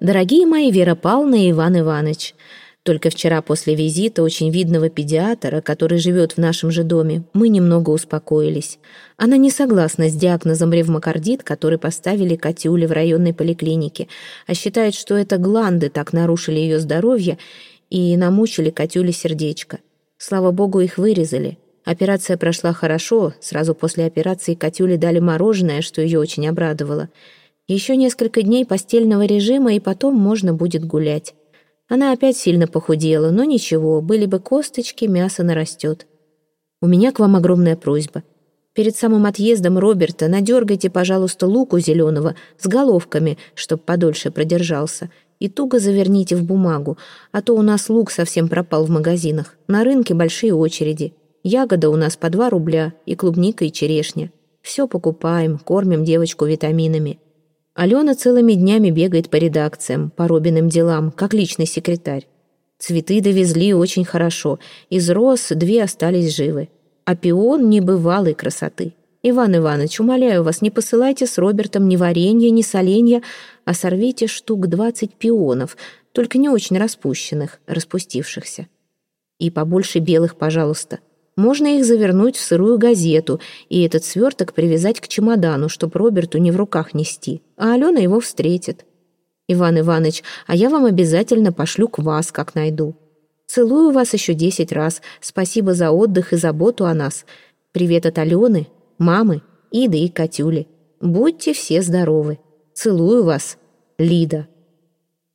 Дорогие мои Вера Павловна и Иван Иванович, только вчера после визита очень видного педиатра, который живет в нашем же доме, мы немного успокоились. Она не согласна с диагнозом ревмокардит, который поставили Катюле в районной поликлинике, а считает, что это гланды так нарушили ее здоровье и намучили Катюле сердечко. Слава богу, их вырезали. Операция прошла хорошо, сразу после операции Катюле дали мороженое, что ее очень обрадовало. Еще несколько дней постельного режима, и потом можно будет гулять. Она опять сильно похудела, но ничего, были бы косточки, мясо нарастет. У меня к вам огромная просьба. Перед самым отъездом Роберта надергайте, пожалуйста, луку зеленого с головками, чтоб подольше продержался, и туго заверните в бумагу, а то у нас лук совсем пропал в магазинах. На рынке большие очереди. Ягода у нас по два рубля, и клубника, и черешня. Все покупаем, кормим девочку витаминами. Алена целыми днями бегает по редакциям, по Робиным делам, как личный секретарь. Цветы довезли очень хорошо, из роз две остались живы. А пион небывалой красоты. Иван Иванович, умоляю вас, не посылайте с Робертом ни варенья, ни соленья, а сорвите штук двадцать пионов, только не очень распущенных, распустившихся. И побольше белых, пожалуйста. Можно их завернуть в сырую газету и этот сверток привязать к чемодану, чтоб Роберту не в руках нести, а Алена его встретит. Иван Иванович, а я вам обязательно пошлю к вас, как найду. Целую вас еще десять раз. Спасибо за отдых и заботу о нас. Привет от Алены, мамы, Иды и Катюли. Будьте все здоровы. Целую вас, Лида.